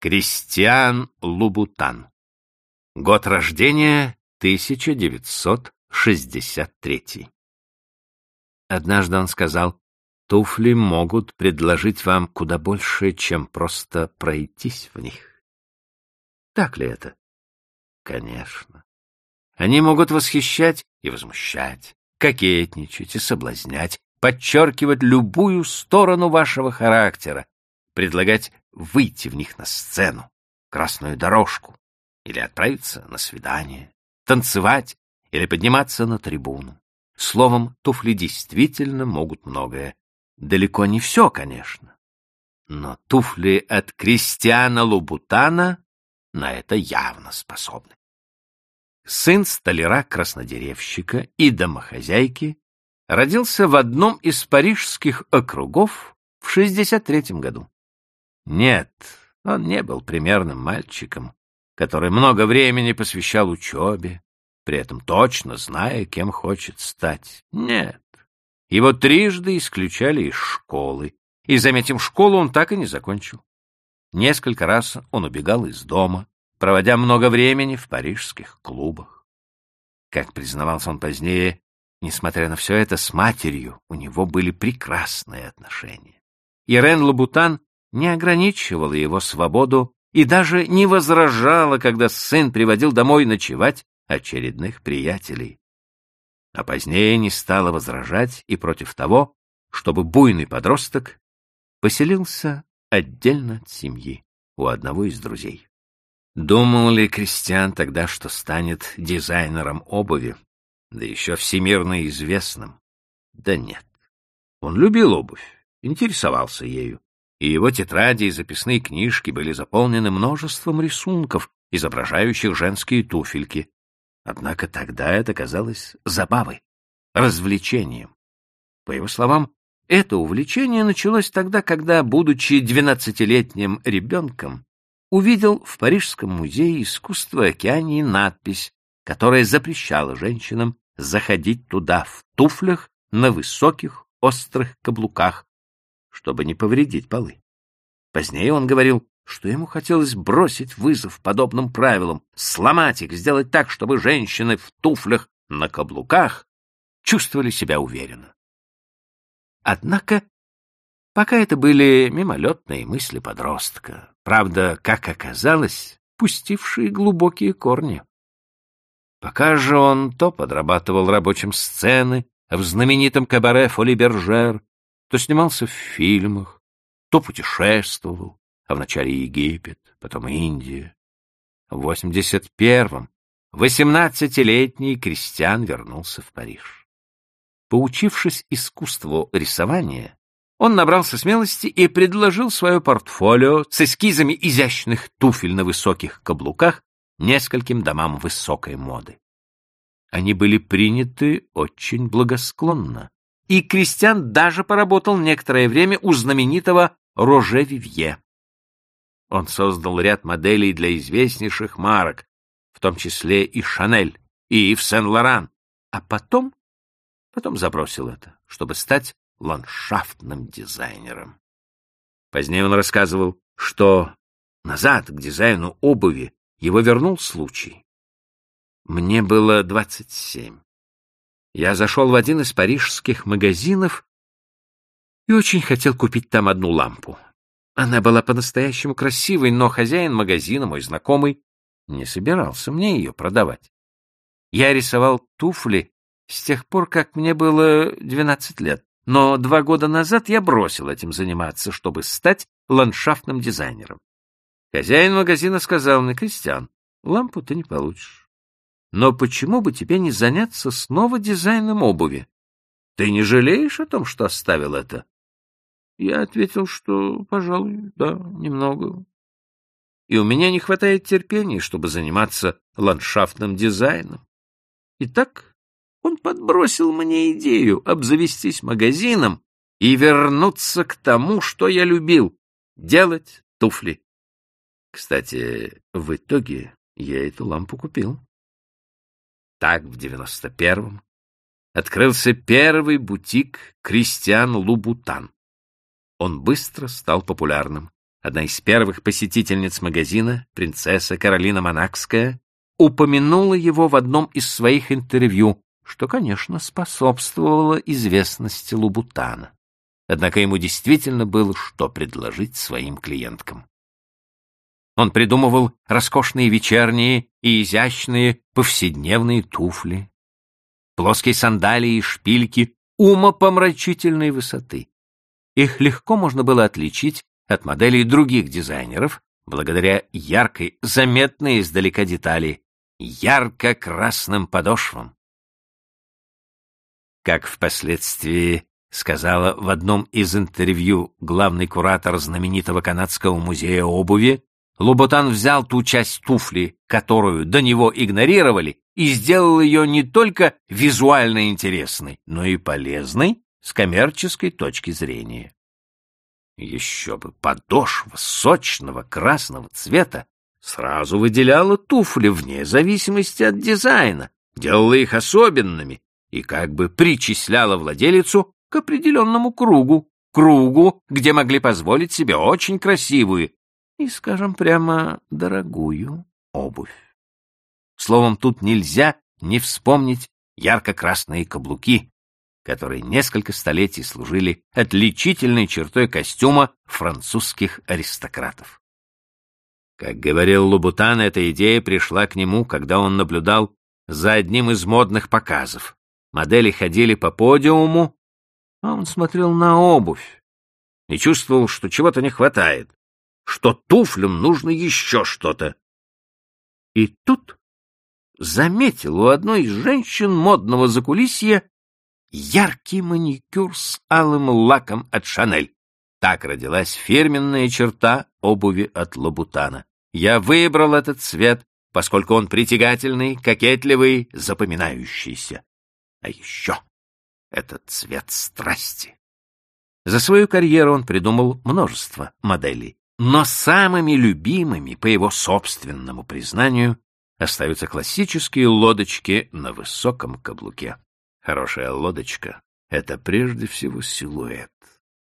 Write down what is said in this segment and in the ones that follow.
Кристиан Лубутан. Год рождения 1963. Однажды он сказал, туфли могут предложить вам куда больше, чем просто пройтись в них. Так ли это? Конечно. Они могут восхищать и возмущать, кокетничать и соблазнять, подчеркивать любую сторону вашего характера, предлагать выйти в них на сцену, красную дорожку, или отправиться на свидание, танцевать или подниматься на трибуну. Словом, туфли действительно могут многое. Далеко не все, конечно. Но туфли от Кристиана Лубутана на это явно способны. Сын столяра-краснодеревщика и домохозяйки родился в одном из парижских округов в 63 году. Нет, он не был примерным мальчиком, который много времени посвящал учебе, при этом точно зная, кем хочет стать. Нет, его трижды исключали из школы, и, заметим, школу он так и не закончил. Несколько раз он убегал из дома, проводя много времени в парижских клубах. Как признавался он позднее, несмотря на все это, с матерью у него были прекрасные отношения. Ирен Лабутан не ограничивала его свободу и даже не возражала, когда сын приводил домой ночевать очередных приятелей. А позднее не стала возражать и против того, чтобы буйный подросток поселился отдельно от семьи у одного из друзей. Думал ли Кристиан тогда, что станет дизайнером обуви, да еще всемирно известным? Да нет. Он любил обувь, интересовался ею, и его тетради и записные книжки были заполнены множеством рисунков, изображающих женские туфельки. Однако тогда это казалось забавой, развлечением. По его словам, это увлечение началось тогда, когда, будучи двенадцатилетним ребенком, увидел в Парижском музее искусства Океании надпись, которая запрещала женщинам заходить туда в туфлях на высоких острых каблуках, чтобы не повредить полы. Позднее он говорил, что ему хотелось бросить вызов подобным правилам, сломать их, сделать так, чтобы женщины в туфлях на каблуках чувствовали себя уверенно. Однако, пока это были мимолетные мысли подростка, правда, как оказалось, пустившие глубокие корни. Пока же он то подрабатывал рабочим сцены в знаменитом кабаре Фоли Бержер, то снимался в фильмах, то путешествовал, а вначале Египет, потом Индия. В 81-м восемнадцатилетний крестьян вернулся в Париж. Поучившись искусству рисования, он набрался смелости и предложил свое портфолио с эскизами изящных туфель на высоких каблуках нескольким домам высокой моды. Они были приняты очень благосклонно, и Кристиан даже поработал некоторое время у знаменитого Роже Вивье. Он создал ряд моделей для известнейших марок, в том числе и Шанель, и Ив Сен-Лоран, а потом, потом забросил это, чтобы стать ландшафтным дизайнером. Позднее он рассказывал, что назад к дизайну обуви его вернул случай. Мне было двадцать семь я зашел в один из парижских магазинов и очень хотел купить там одну лампу. Она была по-настоящему красивой, но хозяин магазина, мой знакомый, не собирался мне ее продавать. Я рисовал туфли с тех пор, как мне было двенадцать лет, но два года назад я бросил этим заниматься, чтобы стать ландшафтным дизайнером. Хозяин магазина сказал мне, Кристиан, лампу ты не получишь. Но почему бы тебе не заняться снова дизайном обуви? Ты не жалеешь о том, что оставил это? Я ответил, что, пожалуй, да, немного. И у меня не хватает терпения, чтобы заниматься ландшафтным дизайном. Итак, он подбросил мне идею обзавестись магазином и вернуться к тому, что я любил — делать туфли. Кстати, в итоге я эту лампу купил. Так в девяносто первом открылся первый бутик Кристиан Лубутан. Он быстро стал популярным, одна из первых посетительниц магазина, принцесса Каролина Монакская, упомянула его в одном из своих интервью, что, конечно, способствовало известности Лубутана. Однако ему действительно было что предложить своим клиенткам. Он придумывал роскошные вечерние и изящные повседневные туфли, плоские сандалии и шпильки умопомрачительной высоты. Их легко можно было отличить от моделей других дизайнеров, благодаря яркой, заметной издалека детали, ярко-красным подошвам. Как впоследствии сказала в одном из интервью главный куратор знаменитого канадского музея обуви, Лубутан взял ту часть туфли, которую до него игнорировали, и сделал ее не только визуально интересной, но и полезной с коммерческой точки зрения. Еще бы подошва сочного красного цвета сразу выделяла туфли вне зависимости от дизайна, делала их особенными и как бы причисляла владелицу к определенному кругу, кругу, где могли позволить себе очень красивую и, скажем прямо, дорогую обувь. Словом, тут нельзя не вспомнить ярко-красные каблуки, которые несколько столетий служили отличительной чертой костюма французских аристократов. Как говорил Лубутан, эта идея пришла к нему, когда он наблюдал за одним из модных показов. Модели ходили по подиуму, а он смотрел на обувь и чувствовал, что чего-то не хватает, что туфлям нужно еще что-то. И тут заметил у одной из женщин модного закулисья яркий маникюр с алым лаком от Шанель. Так родилась фирменная черта обуви от Лабутана. Я выбрал этот цвет, поскольку он притягательный, кокетливый, запоминающийся. А еще этот цвет страсти. За свою карьеру он придумал множество моделей, но самыми любимыми, по его собственному признанию, остаются классические лодочки на высоком каблуке. Хорошая лодочка — это прежде всего силуэт.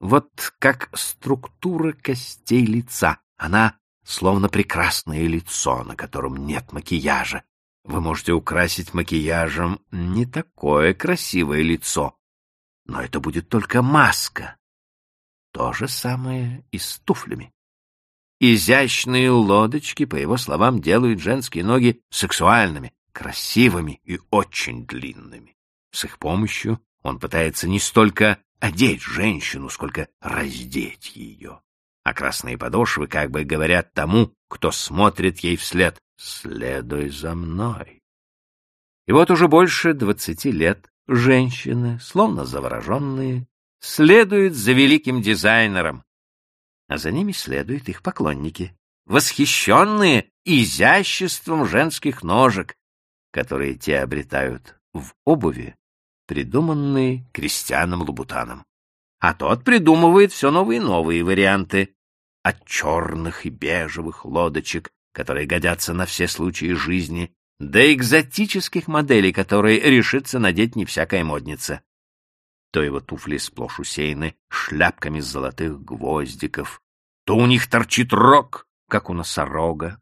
Вот как структура костей лица. Она словно прекрасное лицо, на котором нет макияжа. Вы можете украсить макияжем не такое красивое лицо, но это будет только маска. То же самое и с туфлями. Изящные лодочки, по его словам, делают женские ноги сексуальными, красивыми и очень длинными. С их помощью он пытается не столько одеть женщину, сколько раздеть ее а красные подошвы как бы говорят тому, кто смотрит ей вслед «Следуй за мной». И вот уже больше двадцати лет женщины, словно завороженные, следуют за великим дизайнером, а за ними следуют их поклонники, восхищенные изяществом женских ножек, которые те обретают в обуви, придуманные крестьяном Лубутаном. А тот придумывает все новые и новые варианты, от черных и бежевых лодочек, которые годятся на все случаи жизни, до экзотических моделей, которые решится надеть не всякая модница. То его туфли сплошь усеяны шляпками золотых гвоздиков, то у них торчит рог, как у носорога,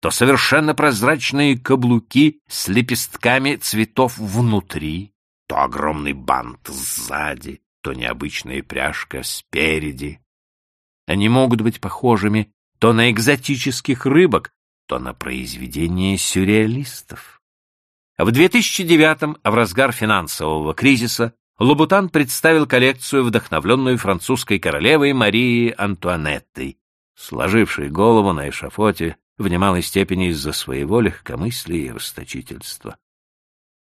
то совершенно прозрачные каблуки с лепестками цветов внутри, то огромный бант сзади, то необычная пряжка спереди. Они могут быть похожими то на экзотических рыбок, то на произведения сюрреалистов. В 2009-м, в разгар финансового кризиса, Лубутан представил коллекцию, вдохновленную французской королевой Марией Антуанеттой, сложившей голову на эшафоте в немалой степени из-за своего легкомыслия и расточительства.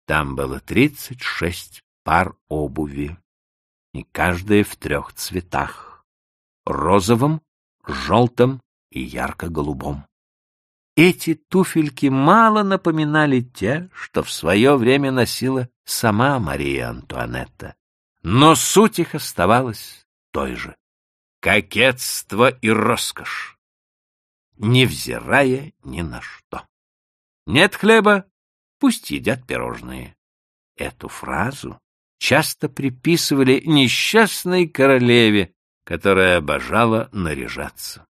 Там было 36 пар обуви, и каждая в трех цветах розовом, желтом и ярко-голубом. Эти туфельки мало напоминали те, что в свое время носила сама Мария Антуанетта, но суть их оставалась той же — кокетство и роскошь, невзирая ни на что. Нет хлеба, пусть едят пирожные. Эту фразу часто приписывали несчастной королеве, которая обожала наряжаться.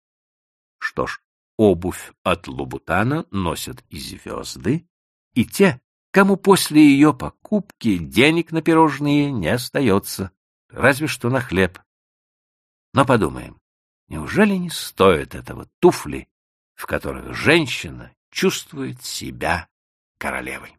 Что ж, обувь от Лубутана носят и звезды, и те, кому после ее покупки денег на пирожные не остается, разве что на хлеб. Но подумаем, неужели не стоит этого туфли, в которых женщина чувствует себя королевой?